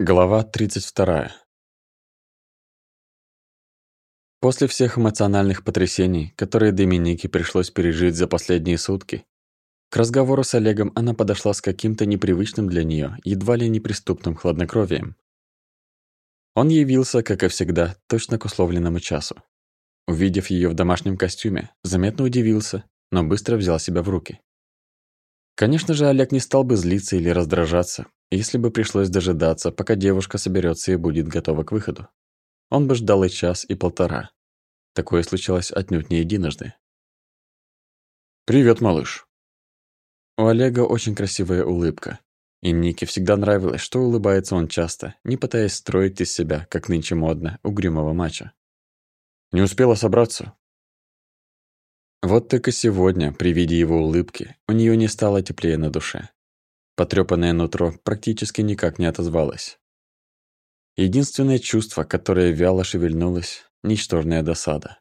Глава 32. После всех эмоциональных потрясений, которые Доминике пришлось пережить за последние сутки, к разговору с Олегом она подошла с каким-то непривычным для нее, едва ли неприступным хладнокровием. Он явился, как и всегда, точно к условленному часу. Увидев ее в домашнем костюме, заметно удивился, но быстро взял себя в руки. Конечно же, Олег не стал бы злиться или раздражаться, если бы пришлось дожидаться, пока девушка соберется и будет готова к выходу. Он бы ждал и час, и полтора. Такое случалось отнюдь не единожды. «Привет, малыш». У Олега очень красивая улыбка. И Нике всегда нравилось, что улыбается он часто, не пытаясь строить из себя, как нынче модно, угрюмого мача. «Не успела собраться?» Вот только сегодня, при виде его улыбки, у нее не стало теплее на душе. Потрёпанное нутро практически никак не отозвалось. Единственное чувство, которое вяло шевельнулось – ничтожная досада.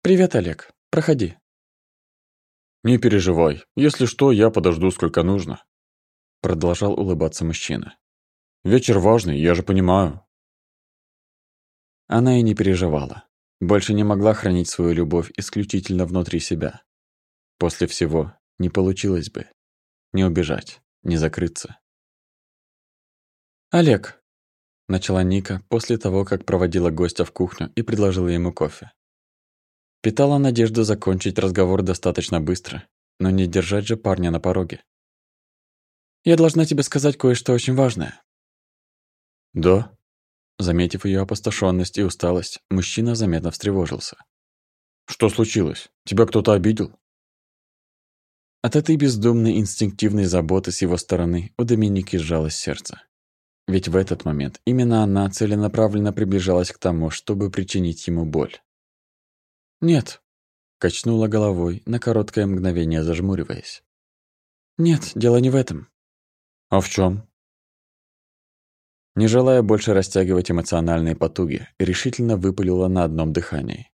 «Привет, Олег. Проходи». «Не переживай. Если что, я подожду сколько нужно», – продолжал улыбаться мужчина. «Вечер важный, я же понимаю». Она и не переживала. Больше не могла хранить свою любовь исключительно внутри себя. После всего не получилось бы. Не убежать, не закрыться. «Олег», – начала Ника после того, как проводила гостя в кухню и предложила ему кофе. Питала надежду закончить разговор достаточно быстро, но не держать же парня на пороге. «Я должна тебе сказать кое-что очень важное». «Да?» Заметив ее опустошенность и усталость, мужчина заметно встревожился. «Что случилось? Тебя кто-то обидел?» От этой бездумной инстинктивной заботы с его стороны у Доминики сжалось сердце. Ведь в этот момент именно она целенаправленно приближалась к тому, чтобы причинить ему боль. «Нет», — качнула головой, на короткое мгновение зажмуриваясь. «Нет, дело не в этом». «А в чем? Не желая больше растягивать эмоциональные потуги, решительно выпалила на одном дыхании.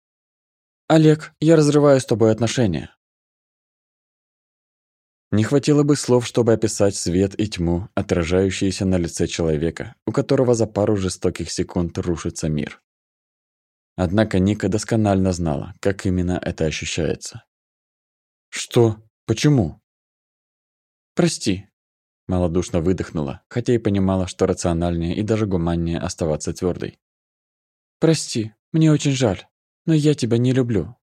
«Олег, я разрываю с тобой отношения». Не хватило бы слов, чтобы описать свет и тьму, отражающиеся на лице человека, у которого за пару жестоких секунд рушится мир. Однако Ника досконально знала, как именно это ощущается. «Что? Почему?» «Прости», Малодушно выдохнула, хотя и понимала, что рациональнее и даже гуманнее оставаться твердой. «Прости, мне очень жаль, но я тебя не люблю».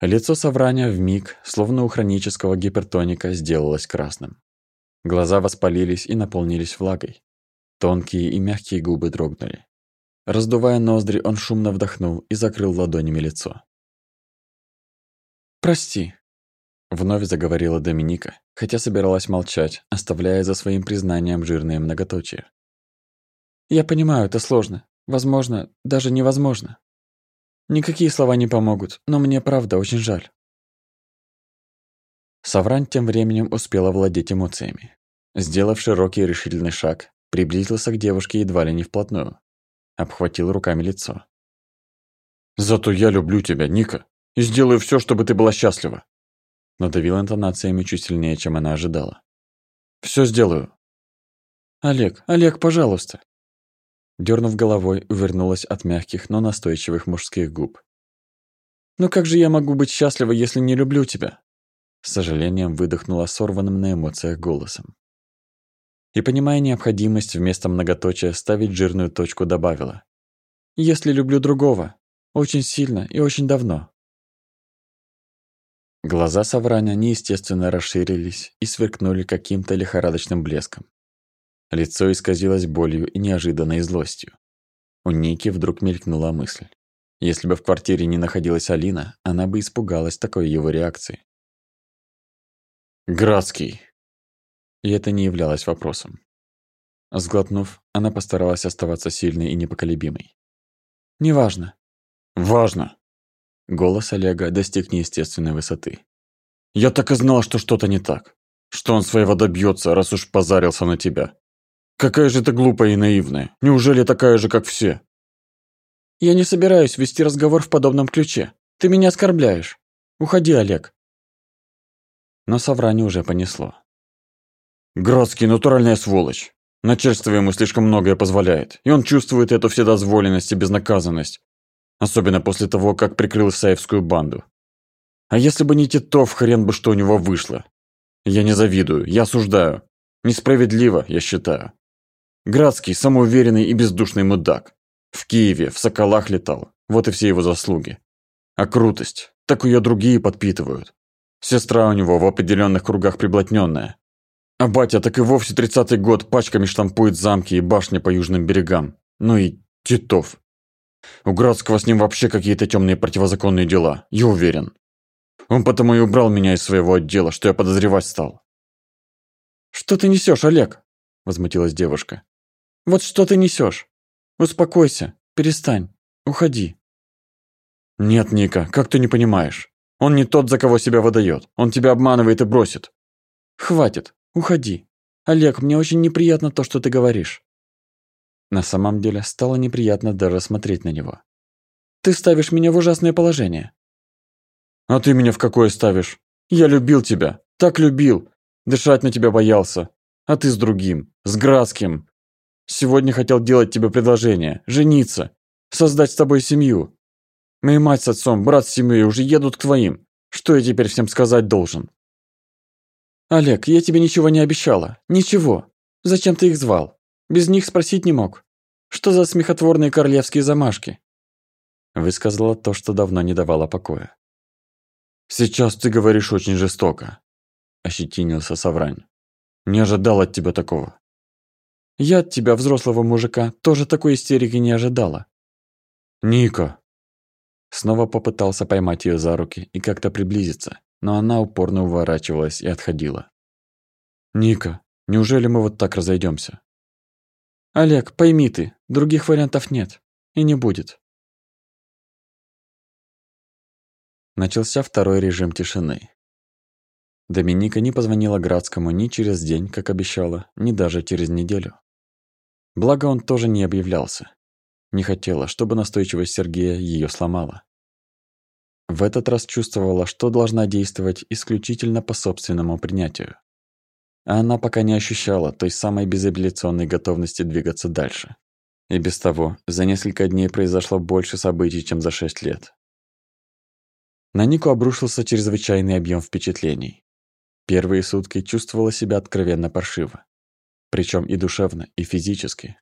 Лицо Савраня вмиг, словно у хронического гипертоника, сделалось красным. Глаза воспалились и наполнились влагой. Тонкие и мягкие губы дрогнули. Раздувая ноздри, он шумно вдохнул и закрыл ладонями лицо. «Прости», Вновь заговорила Доминика, хотя собиралась молчать, оставляя за своим признанием жирные многоточия. «Я понимаю, это сложно. Возможно, даже невозможно. Никакие слова не помогут, но мне правда очень жаль». Саврань тем временем успел овладеть эмоциями. Сделав широкий решительный шаг, приблизился к девушке едва ли не вплотную. Обхватил руками лицо. «Зато я люблю тебя, Ника, и сделаю все, чтобы ты была счастлива надавил интонациями чуть сильнее, чем она ожидала. «Все сделаю». «Олег, Олег, пожалуйста!» Дернув головой, увернулась от мягких, но настойчивых мужских губ. «Ну как же я могу быть счастлива, если не люблю тебя?» С сожалением выдохнула сорванным на эмоциях голосом. И, понимая необходимость вместо многоточия ставить жирную точку, добавила. «Если люблю другого, очень сильно и очень давно». Глаза Савраня неестественно расширились и сверкнули каким-то лихорадочным блеском. Лицо исказилось болью и неожиданной злостью. У Ники вдруг мелькнула мысль. Если бы в квартире не находилась Алина, она бы испугалась такой его реакции. «Градский!» И это не являлось вопросом. Сглотнув, она постаралась оставаться сильной и непоколебимой. «Неважно». «Важно!» Голос Олега достиг неестественной высоты. «Я так и знал, что что-то не так. Что он своего добьется, раз уж позарился на тебя. Какая же ты глупая и наивная. Неужели такая же, как все?» «Я не собираюсь вести разговор в подобном ключе. Ты меня оскорбляешь. Уходи, Олег». Но Саврани уже понесло. «Градский, натуральная сволочь. Начальство ему слишком многое позволяет, и он чувствует эту вседозволенность и безнаказанность. Особенно после того, как прикрыл Саевскую банду. А если бы не Титов, хрен бы что у него вышло. Я не завидую, я осуждаю. Несправедливо, я считаю. Градский – самоуверенный и бездушный мудак. В Киеве, в Соколах летал. Вот и все его заслуги. А крутость, так ее другие подпитывают. Сестра у него в определенных кругах приблотненная. А батя так и вовсе тридцатый год пачками штампует замки и башни по южным берегам. Ну и Титов. У Градского с ним вообще какие-то темные противозаконные дела, я уверен. Он потому и убрал меня из своего отдела, что я подозревать стал. «Что ты несешь, Олег?» – возмутилась девушка. «Вот что ты несешь? Успокойся, перестань, уходи». «Нет, Ника, как ты не понимаешь? Он не тот, за кого себя выдает. Он тебя обманывает и бросит». «Хватит, уходи. Олег, мне очень неприятно то, что ты говоришь». На самом деле, стало неприятно даже смотреть на него. «Ты ставишь меня в ужасное положение». «А ты меня в какое ставишь? Я любил тебя, так любил. Дышать на тебя боялся. А ты с другим, с Градским. Сегодня хотел делать тебе предложение, жениться, создать с тобой семью. Моя мать с отцом, брат с семьей уже едут к твоим. Что я теперь всем сказать должен?» «Олег, я тебе ничего не обещала. Ничего. Зачем ты их звал? Без них спросить не мог. Что за смехотворные королевские замашки?» Высказала то, что давно не давало покоя. «Сейчас ты говоришь очень жестоко», – ощетинился Саврань. «Не ожидал от тебя такого». «Я от тебя, взрослого мужика, тоже такой истерики не ожидала». «Ника!» Снова попытался поймать ее за руки и как-то приблизиться, но она упорно уворачивалась и отходила. «Ника, неужели мы вот так разойдемся? «Олег, пойми ты, других вариантов нет. И не будет». Начался второй режим тишины. Доминика не позвонила Градскому ни через день, как обещала, ни даже через неделю. Благо он тоже не объявлялся. Не хотела, чтобы настойчивость Сергея ее сломала. В этот раз чувствовала, что должна действовать исключительно по собственному принятию. А она пока не ощущала той самой безапелляционной готовности двигаться дальше. И без того, за несколько дней произошло больше событий, чем за шесть лет. На Нику обрушился чрезвычайный объем впечатлений. Первые сутки чувствовала себя откровенно паршиво. Причем и душевно, и физически.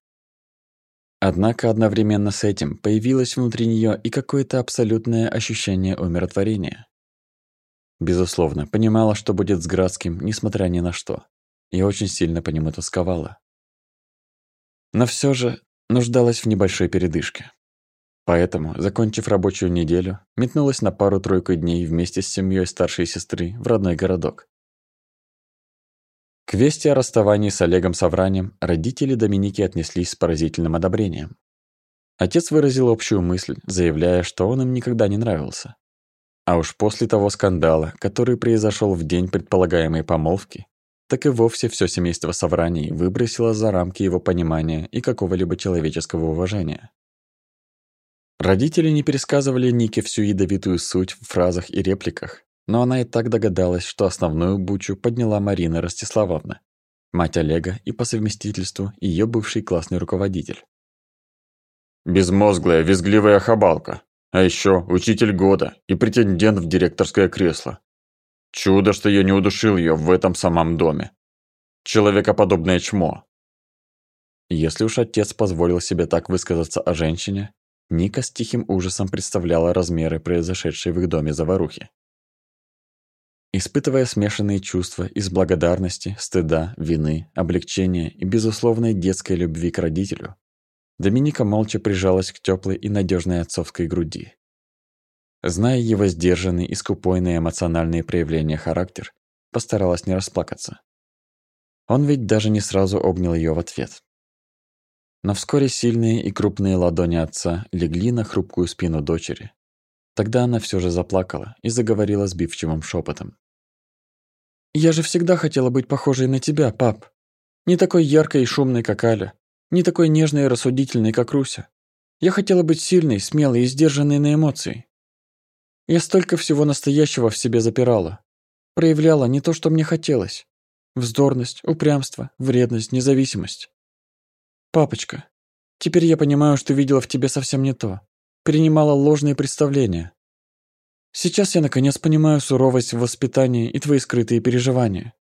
Однако одновременно с этим появилось внутри нее и какое-то абсолютное ощущение умиротворения. Безусловно, понимала, что будет с Градским, несмотря ни на что, и очень сильно по нему тосковала. Но все же нуждалась в небольшой передышке. Поэтому, закончив рабочую неделю, метнулась на пару-тройку дней вместе с семьей старшей сестры в родной городок. К вести о расставании с Олегом Савранем родители Доминики отнеслись с поразительным одобрением. Отец выразил общую мысль, заявляя, что он им никогда не нравился. А уж после того скандала, который произошел в день предполагаемой помолвки, так и вовсе все семейство Савраний выбросило за рамки его понимания и какого-либо человеческого уважения. Родители не пересказывали Нике всю ядовитую суть в фразах и репликах, но она и так догадалась, что основную бучу подняла Марина Ростиславовна, мать Олега и по совместительству ее бывший классный руководитель. «Безмозглая, визгливая хабалка, а еще учитель года и претендент в директорское кресло. Чудо, что я не удушил ее в этом самом доме. Человекоподобное чмо». Если уж отец позволил себе так высказаться о женщине, Ника с тихим ужасом представляла размеры произошедшей в их доме заварухи. Испытывая смешанные чувства из благодарности, стыда, вины, облегчения и безусловной детской любви к родителю, Доминика молча прижалась к теплой и надежной отцовской груди. Зная его сдержанный и скупой на эмоциональные проявления характер, постаралась не расплакаться. Он ведь даже не сразу обнял ее в ответ. Но вскоре сильные и крупные ладони отца легли на хрупкую спину дочери. Тогда она все же заплакала и заговорила сбивчивым шепотом. «Я же всегда хотела быть похожей на тебя, пап. Не такой яркой и шумной, как Аля. Не такой нежной и рассудительной, как Руся. Я хотела быть сильной, смелой и сдержанной на эмоции. Я столько всего настоящего в себе запирала. Проявляла не то, что мне хотелось. Вздорность, упрямство, вредность, независимость. «Папочка, теперь я понимаю, что видела в тебе совсем не то. Перенимала ложные представления. Сейчас я наконец понимаю суровость в воспитании и твои скрытые переживания.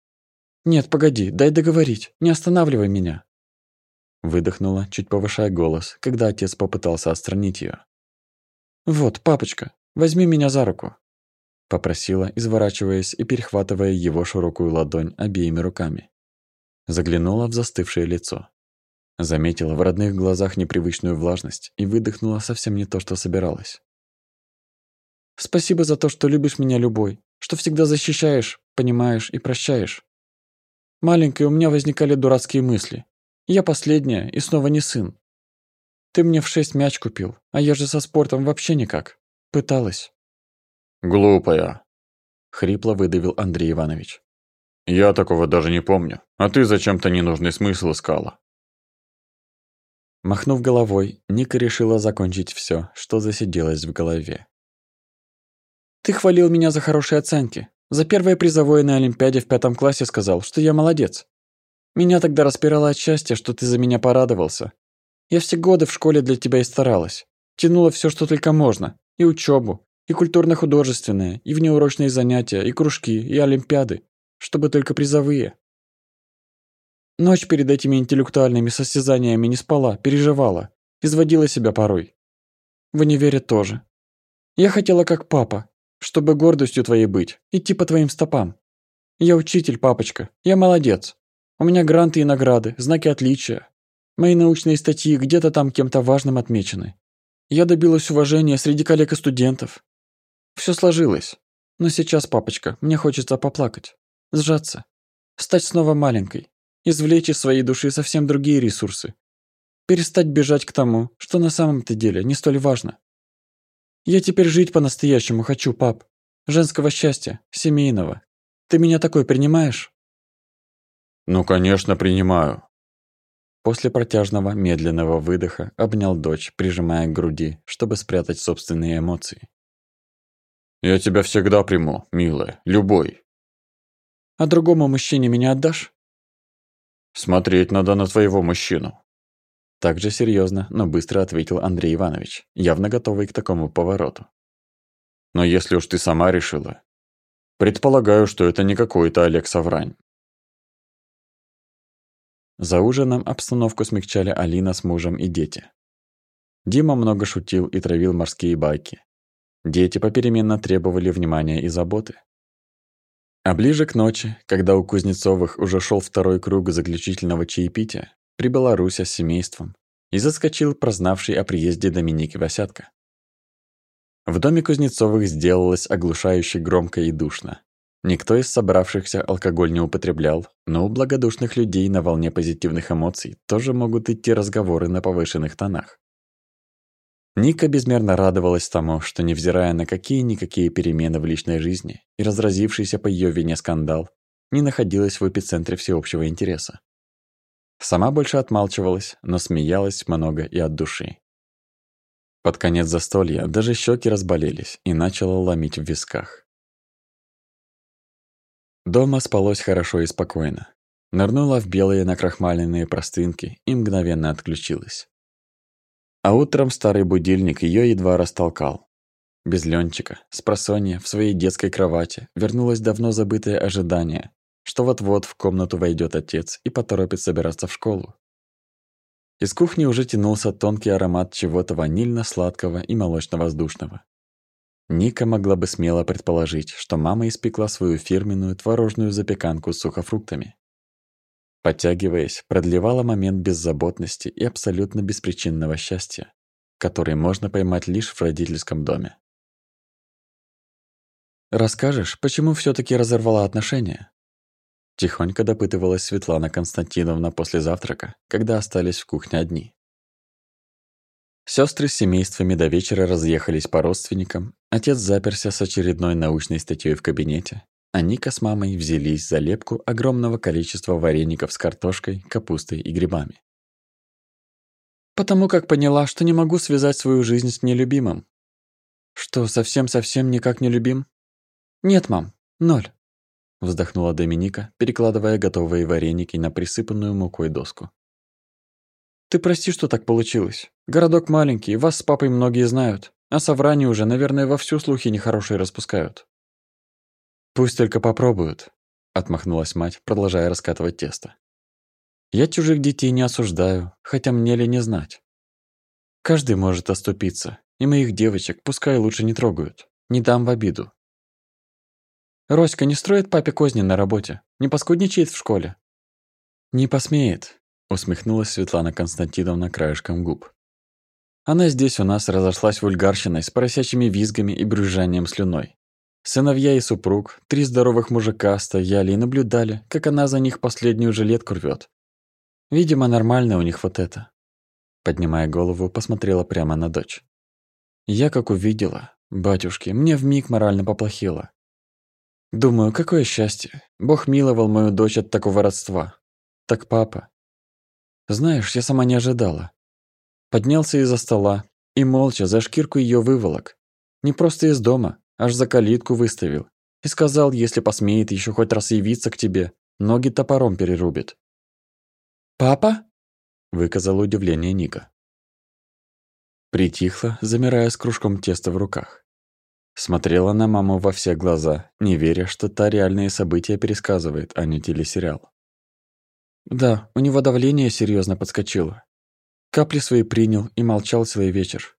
Нет, погоди, дай договорить, не останавливай меня». Выдохнула, чуть повышая голос, когда отец попытался отстранить ее. «Вот, папочка, возьми меня за руку», — попросила, изворачиваясь и перехватывая его широкую ладонь обеими руками. Заглянула в застывшее лицо. Заметила в родных глазах непривычную влажность и выдохнула совсем не то, что собиралась. «Спасибо за то, что любишь меня любой, что всегда защищаешь, понимаешь и прощаешь. Маленькой у меня возникали дурацкие мысли. Я последняя и снова не сын. Ты мне в шесть мяч купил, а я же со спортом вообще никак. Пыталась». «Глупая», — хрипло выдавил Андрей Иванович. «Я такого даже не помню, а ты зачем-то ненужный смысл искала. Махнув головой, Ника решила закончить все, что засиделось в голове. «Ты хвалил меня за хорошие оценки. За первое призовое на Олимпиаде в пятом классе сказал, что я молодец. Меня тогда распирало от счастья, что ты за меня порадовался. Я все годы в школе для тебя и старалась. Тянула все, что только можно. И учебу, и культурно-художественное, и внеурочные занятия, и кружки, и олимпиады. Чтобы только призовые. Ночь перед этими интеллектуальными состязаниями не спала, переживала, изводила себя порой. В универе тоже. Я хотела как папа, чтобы гордостью твоей быть, идти по твоим стопам. Я учитель, папочка, я молодец. У меня гранты и награды, знаки отличия. Мои научные статьи где-то там кем-то важным отмечены. Я добилась уважения среди коллег и студентов. Все сложилось. Но сейчас, папочка, мне хочется поплакать, сжаться, стать снова маленькой, извлечь из своей души совсем другие ресурсы. Перестать бежать к тому, что на самом-то деле не столь важно. Я теперь жить по-настоящему хочу, пап. Женского счастья, семейного. Ты меня такой принимаешь? Ну, конечно, принимаю. После протяжного, медленного выдоха обнял дочь, прижимая к груди, чтобы спрятать собственные эмоции. «Я тебя всегда приму, милая, любой». «А другому мужчине меня отдашь?» Смотреть надо на твоего мужчину. Так же серьезно, но быстро ответил Андрей Иванович, явно готовый к такому повороту. Но если уж ты сама решила, предполагаю, что это не какой-то Олег Саврань. За ужином обстановку смягчали Алина с мужем и дети. Дима много шутил и травил морские байки. Дети попеременно требовали внимания и заботы. А ближе к ночи, когда у Кузнецовых уже шел второй круг заключительного чаепития, прибыла Руся с семейством и заскочил прознавший о приезде Доминики Васятка. В доме Кузнецовых сделалось оглушающе громко и душно. Никто из собравшихся алкоголь не употреблял, но у благодушных людей на волне позитивных эмоций тоже могут идти разговоры на повышенных тонах. Ника безмерно радовалась тому, что, невзирая на какие-никакие перемены в личной жизни и разразившийся по ее вине скандал, не находилась в эпицентре всеобщего интереса. Сама больше отмалчивалась, но смеялась много и от души. Под конец застолья даже щеки разболелись и начало ломить в висках. Дома спалось хорошо и спокойно. Нырнула в белые накрахмаленные простынки и мгновенно отключилась. А утром старый будильник ее едва растолкал. Без Ленчика, с просонья, в своей детской кровати, вернулось давно забытое ожидание, что вот-вот в комнату войдет отец и поторопит собираться в школу. Из кухни уже тянулся тонкий аромат чего-то ванильно-сладкого и молочно-воздушного. Ника могла бы смело предположить, что мама испекла свою фирменную творожную запеканку с сухофруктами. Подтягиваясь, продлевала момент беззаботности и абсолютно беспричинного счастья, который можно поймать лишь в родительском доме. «Расскажешь, почему все таки разорвала отношения?» Тихонько допытывалась Светлана Константиновна после завтрака, когда остались в кухне одни. Сестры с семействами до вечера разъехались по родственникам, отец заперся с очередной научной статьей в кабинете, а Ника с мамой взялись за лепку огромного количества вареников с картошкой, капустой и грибами. «Потому как поняла, что не могу связать свою жизнь с нелюбимым». «Что, совсем-совсем никак не любим?» «Нет, мам, ноль», — вздохнула Доминика, перекладывая готовые вареники на присыпанную мукой доску. Ты прости, что так получилось. Городок маленький, вас с папой многие знают, а Саврани уже, наверное, вовсю слухи нехорошие распускают». «Пусть только попробуют», — отмахнулась мать, продолжая раскатывать тесто. «Я чужих детей не осуждаю, хотя мне ли не знать. Каждый может оступиться, и моих девочек пускай лучше не трогают, не дам в обиду. Роська не строит папе козни на работе, не поскудничает в школе. Не посмеет, усмехнулась Светлана Константиновна краешком губ. Она здесь у нас разошлась вульгарщиной с поросячьими визгами и брюзжанием слюной. Сыновья и супруг, три здоровых мужика стояли и наблюдали, как она за них последнюю жилетку рвет. Видимо, нормально у них вот это. Поднимая голову, посмотрела прямо на дочь. Я как увидела, батюшки, мне вмиг морально поплохело. Думаю, какое счастье. Бог миловал мою дочь от такого родства. Так папа. Знаешь, я сама не ожидала. Поднялся из-за стола и молча за шкирку ее выволок. Не просто из дома, аж за калитку выставил. И сказал, если посмеет еще хоть раз явиться к тебе, ноги топором перерубит. «Папа?» – выказала удивление Ника. Притихла, замирая с кружком теста в руках. Смотрела на маму во все глаза, не веря, что та реальные события пересказывает, а не телесериал. Да, у него давление серьезно подскочило. Капли свои принял и молчал целый вечер.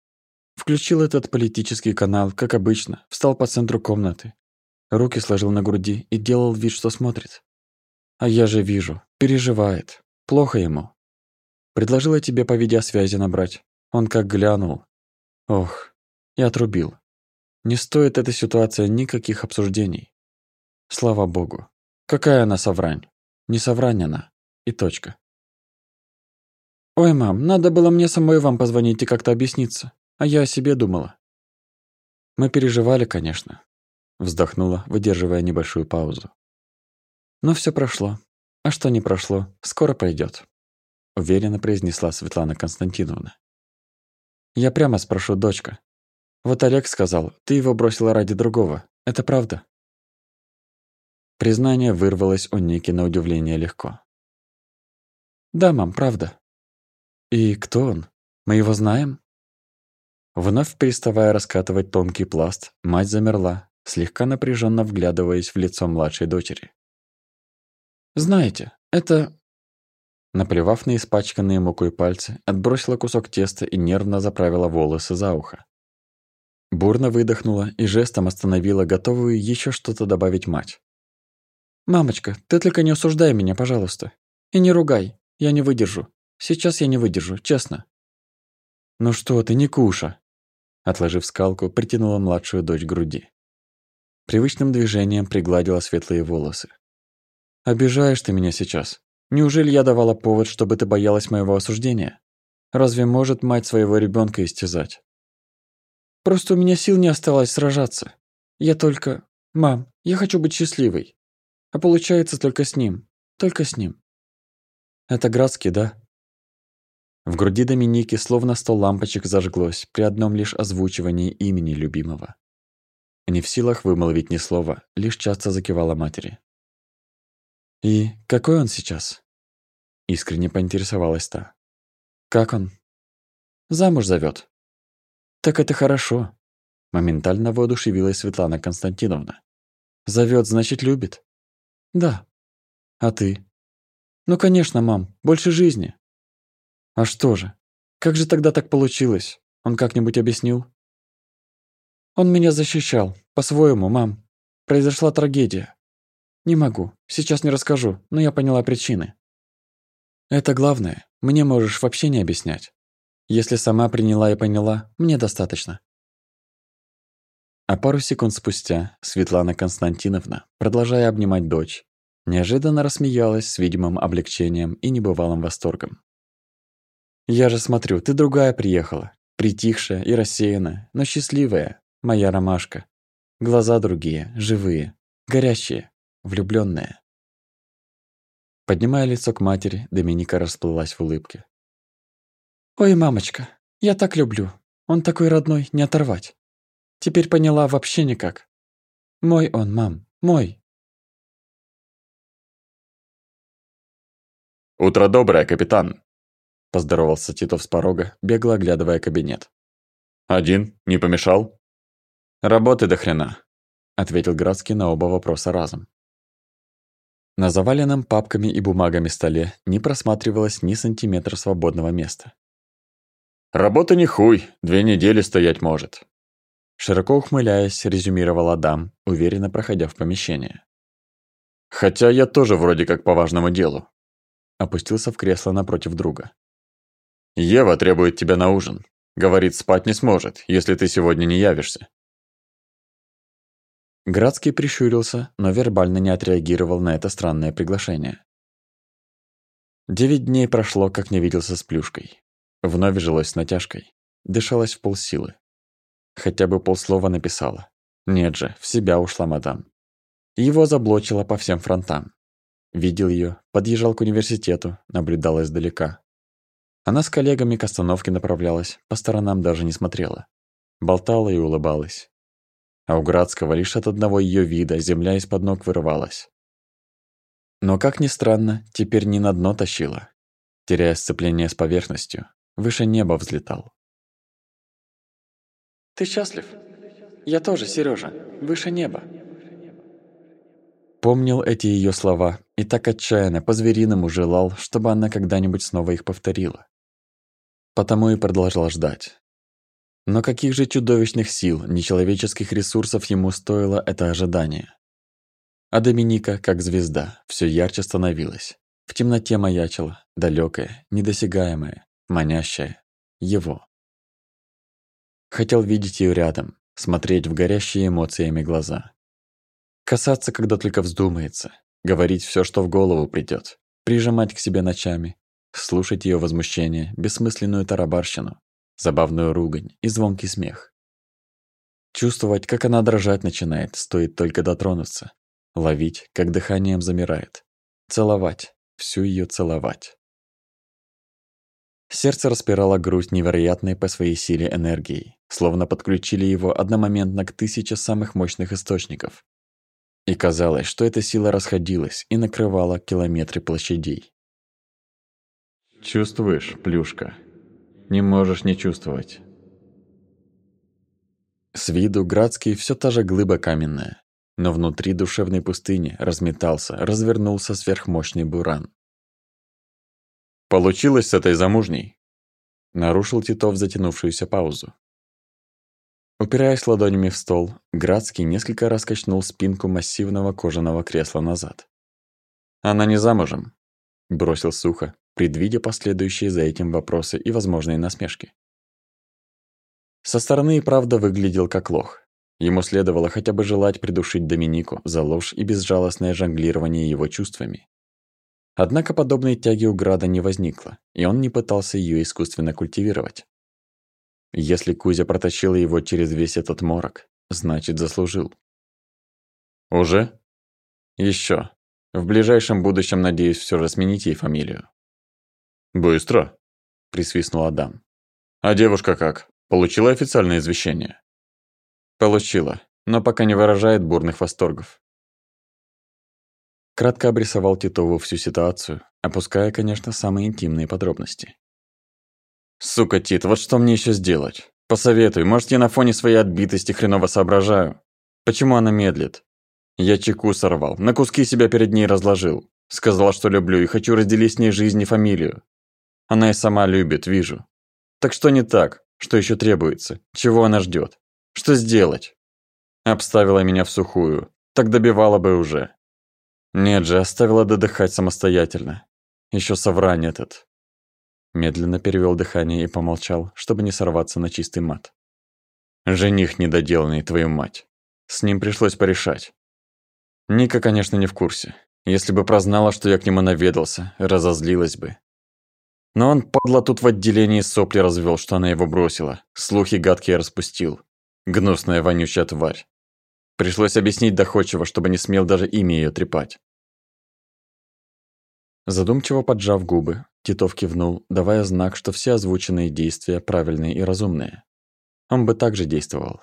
Включил этот политический канал, как обычно, встал по центру комнаты. Руки сложил на груди и делал вид, что смотрит. А я же вижу, переживает. Плохо ему. Предложила тебе по видеосвязи набрать. Он как глянул. Ох, и отрубил. Не стоит эта ситуация никаких обсуждений. Слава богу. Какая она соврань? Не соврань она. И точка. «Ой, мам, надо было мне самой вам позвонить и как-то объясниться. А я о себе думала». Мы переживали, конечно. Вздохнула, выдерживая небольшую паузу. Но все прошло. А что не прошло, скоро пройдет. Уверенно произнесла Светлана Константиновна. Я прямо спрошу, дочка. Вот Олег сказал, ты его бросила ради другого. Это правда? Признание вырвалось у Ники на удивление легко. Да, мам, правда. И кто он? Мы его знаем? Вновь переставая раскатывать тонкий пласт, мать замерла, слегка напряженно вглядываясь в лицо младшей дочери. «Знаете, это...» Наплевав на испачканные мукой пальцы, отбросила кусок теста и нервно заправила волосы за ухо. Бурно выдохнула и жестом остановила готовую еще что-то добавить мать. «Мамочка, ты только не осуждай меня, пожалуйста. И не ругай, я не выдержу. Сейчас я не выдержу, честно». «Ну что ты, не куша!» Отложив скалку, притянула младшую дочь к груди. Привычным движением пригладила светлые волосы. «Обижаешь ты меня сейчас. Неужели я давала повод, чтобы ты боялась моего осуждения? Разве может мать своего ребенка истязать?» «Просто у меня сил не осталось сражаться. Я только... Мам, я хочу быть счастливой. А получается только с ним. Только с ним. Это Градский, да? В груди Доминики словно сто лампочек зажглось при одном лишь озвучивании имени любимого. Не в силах вымолвить ни слова, лишь часто закивала матери. «И какой он сейчас?» Искренне поинтересовалась та. «Как он?» «Замуж зовет. «Так это хорошо», — моментально воодушевилась Светлана Константиновна. Зовет, значит, любит?» «Да». «А ты?» «Ну, конечно, мам, больше жизни». «А что же? Как же тогда так получилось? Он как-нибудь объяснил?» «Он меня защищал, по-своему, мам. Произошла трагедия. Не могу, сейчас не расскажу, но я поняла причины». «Это главное, мне можешь вообще не объяснять. Если сама приняла и поняла, мне достаточно». А пару секунд спустя Светлана Константиновна, продолжая обнимать дочь, Неожиданно рассмеялась с видимым облегчением и небывалым восторгом. «Я же смотрю, ты другая приехала, притихшая и рассеянная, но счастливая, моя ромашка. Глаза другие, живые, горящие, влюбленные. Поднимая лицо к матери, Доминика расплылась в улыбке. «Ой, мамочка, я так люблю. Он такой родной, не оторвать. Теперь поняла вообще никак. Мой он, мам, мой». «Утро доброе, капитан!» Поздоровался Титов с порога, бегло оглядывая кабинет. «Один? Не помешал?» «Работы до хрена», — ответил Градский на оба вопроса разом. На заваленном папками и бумагами столе не просматривалось ни сантиметра свободного места. «Работа не хуй, две недели стоять может», Широко ухмыляясь, резюмировал Адам, уверенно проходя в помещение. «Хотя я тоже вроде как по важному делу». Опустился в кресло напротив друга. «Ева требует тебя на ужин. Говорит, спать не сможет, если ты сегодня не явишься». Градский прищурился, но вербально не отреагировал на это странное приглашение. Девять дней прошло, как не виделся с Плюшкой. Вновь жилось с натяжкой. Дышалось в полсилы. Хотя бы полслова написала. Нет же, в себя ушла мадам. Его заблочило по всем фронтам. Видел ее, подъезжал к университету, наблюдал издалека. Она с коллегами к остановке направлялась, по сторонам даже не смотрела. Болтала и улыбалась. А у Градского лишь от одного ее вида земля из-под ног вырывалась. Но, как ни странно, теперь не на дно тащила. Теряя сцепление с поверхностью, выше неба взлетал. Ты счастлив? Я тоже, Сережа, выше неба. Помнил эти ее слова и так отчаянно, по-звериному желал, чтобы она когда-нибудь снова их повторила. Потому и продолжал ждать. Но каких же чудовищных сил, нечеловеческих ресурсов ему стоило это ожидание. А Доминика, как звезда, все ярче становилась. В темноте маячила, далекая, недосягаемая, манящая, его. Хотел видеть ее рядом, смотреть в горящие эмоциями глаза. Касаться, когда только вздумается, говорить все, что в голову придет, прижимать к себе ночами, слушать ее возмущение, бессмысленную тарабарщину, забавную ругань и звонкий смех. Чувствовать, как она дрожать начинает, стоит только дотронуться. Ловить, как дыханием замирает. Целовать, всю ее целовать. Сердце распирало грудь невероятной по своей силе энергией, словно подключили его одномоментно к тысяче самых мощных источников. И казалось, что эта сила расходилась и накрывала километры площадей. «Чувствуешь, плюшка? Не можешь не чувствовать». С виду Градский все та же глыба каменная, но внутри душевной пустыни разметался, развернулся сверхмощный буран. Получилось с этой замужней?» Нарушил Титов затянувшуюся паузу. Упираясь ладонями в стол, Градский несколько раз качнул спинку массивного кожаного кресла назад. «Она не замужем», – бросил сухо, предвидя последующие за этим вопросы и возможные насмешки. Со стороны и правда выглядел как лох. Ему следовало хотя бы желать придушить Доминику за ложь и безжалостное жонглирование его чувствами. Однако подобной тяги у Града не возникло, и он не пытался ее искусственно культивировать. Если Кузя протащил его через весь этот морок, значит заслужил. «Уже?» Еще. В ближайшем будущем надеюсь все же сменить ей фамилию». «Быстро?» – присвистнул Адам. «А девушка как? Получила официальное извещение?» «Получила, но пока не выражает бурных восторгов. Кратко обрисовал Титову всю ситуацию, опуская, конечно, самые интимные подробности. «Сука, Тит, вот что мне еще сделать? Посоветуй, может, я на фоне своей отбитости хреново соображаю? Почему она медлит? Я чеку сорвал, на куски себя перед ней разложил. Сказал, что люблю и хочу разделить с ней жизнь и фамилию. Она и сама любит, вижу. Так что не так? Что еще требуется? Чего она ждет? Что сделать? Обставила меня в сухую. Так добивала бы уже. Нет же, оставила додыхать самостоятельно. Еще соврань этот. Медленно перевел дыхание и помолчал, чтобы не сорваться на чистый мат. Жених недоделанный, твою мать. С ним пришлось порешать. Ника, конечно, не в курсе. Если бы прознала, что я к нему наведался, разозлилась бы. Но он, подло, тут в отделении сопли развел, что она его бросила. Слухи гадкие распустил. Гнусная вонючая тварь. Пришлось объяснить доходчиво, чтобы не смел даже имя ее трепать. Задумчиво поджав губы, Титов кивнул, давая знак, что все озвученные действия правильные и разумные. Он бы также действовал.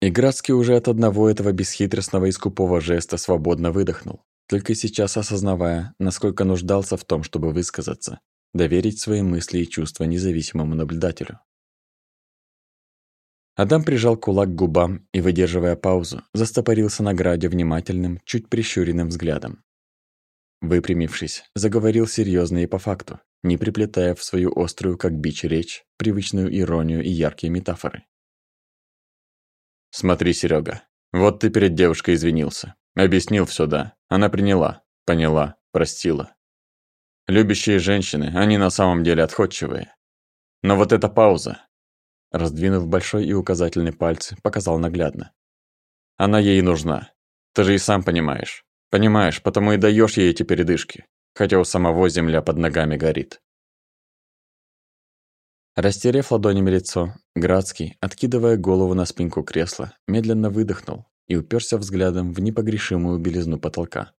И Градский уже от одного этого бесхитростного и скупого жеста свободно выдохнул, только сейчас осознавая, насколько нуждался в том, чтобы высказаться, доверить свои мысли и чувства независимому наблюдателю. Адам прижал кулак к губам и, выдерживая паузу, застопорился на граде внимательным, чуть прищуренным взглядом. Выпрямившись, заговорил серьезно и по факту, не приплетая в свою острую, как бич, речь, привычную иронию и яркие метафоры. «Смотри, Серега, вот ты перед девушкой извинился. Объяснил все, да. Она приняла, поняла, простила. Любящие женщины, они на самом деле отходчивые. Но вот эта пауза, раздвинув большой и указательный пальцы, показал наглядно. Она ей нужна. Ты же и сам понимаешь. Понимаешь, потому и даешь ей эти передышки, хотя у самого земля под ногами горит. Растерев ладонями лицо, Градский, откидывая голову на спинку кресла, медленно выдохнул и уперся взглядом в непогрешимую белизну потолка.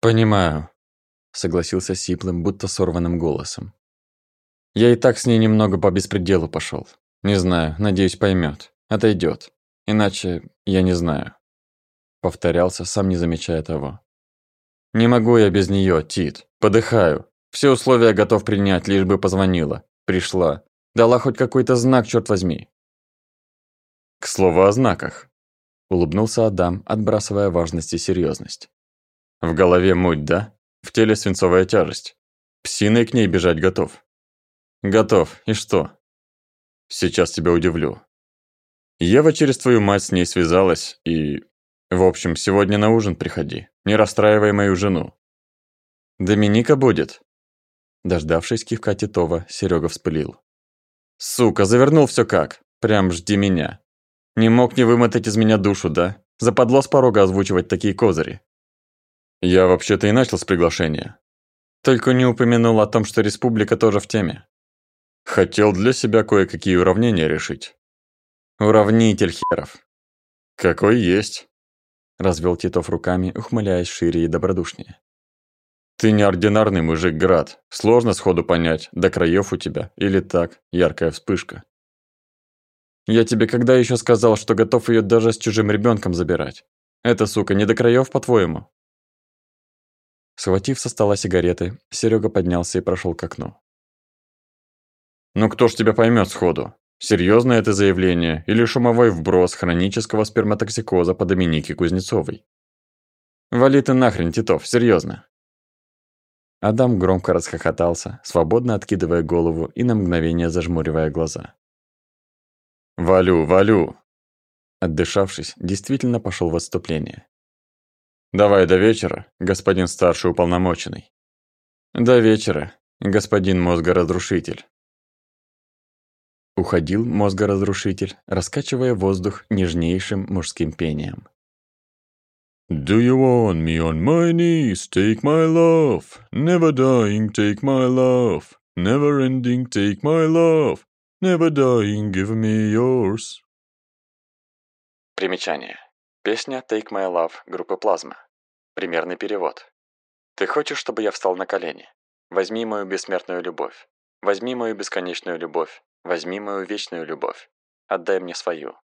«Понимаю», — согласился сиплым, будто сорванным голосом. «Я и так с ней немного по беспределу пошел. Не знаю, надеюсь, поймет, отойдет. Иначе я не знаю». Повторялся, сам не замечая того. «Не могу я без нее, Тит. Подыхаю. Все условия готов принять, лишь бы позвонила. Пришла. Дала хоть какой-то знак, черт возьми». «К слову о знаках», — улыбнулся Адам, отбрасывая важность и серьезность. «В голове муть, да? В теле свинцовая тяжесть. Псиной к ней бежать готов». «Готов. И что?» «Сейчас тебя удивлю. Ева через твою мать с ней связалась и в общем, сегодня на ужин приходи. Не расстраивай мою жену. Доминика будет. Дождавшись кивка Титова, Серега вспылил. Сука, завернул все как. Прям жди меня. Не мог не вымотать из меня душу, да? Западло с порога озвучивать такие козыри. Я вообще-то и начал с приглашения. Только не упомянул о том, что республика тоже в теме. Хотел для себя кое-какие уравнения решить. Уравнитель херов. Какой есть развел Титов руками, ухмыляясь шире и добродушнее. Ты неординарный мужик, Град. Сложно сходу понять, до краев у тебя или так, яркая вспышка. Я тебе когда еще сказал, что готов ее даже с чужим ребенком забирать? Это, сука, не до краев, по-твоему? Схватив со стола сигареты, Серега поднялся и прошел к окну. «Ну кто ж тебя поймет сходу? Серьезное это заявление или шумовой вброс хронического сперматоксикоза по Доминике Кузнецовой? Вали ты нахрен, Титов, серьезно. Адам громко расхохотался, свободно откидывая голову и на мгновение зажмуривая глаза. «Валю, валю!» Отдышавшись, действительно пошел в отступление. «Давай до вечера, господин старший уполномоченный». «До вечера, господин мозгоразрушитель». Уходил мозгоразрушитель, раскачивая воздух нежнейшим мужским пением. Do you want me on my knees? Take my love. Never dying, take my love. Never ending, take my love. Never dying, give me yours. Примечание. Песня Take My Love группы Плазма. Примерный перевод. Ты хочешь, чтобы я встал на колени? Возьми мою бессмертную любовь. Возьми мою бесконечную любовь. Возьми мою вечную любовь. Отдай мне свою.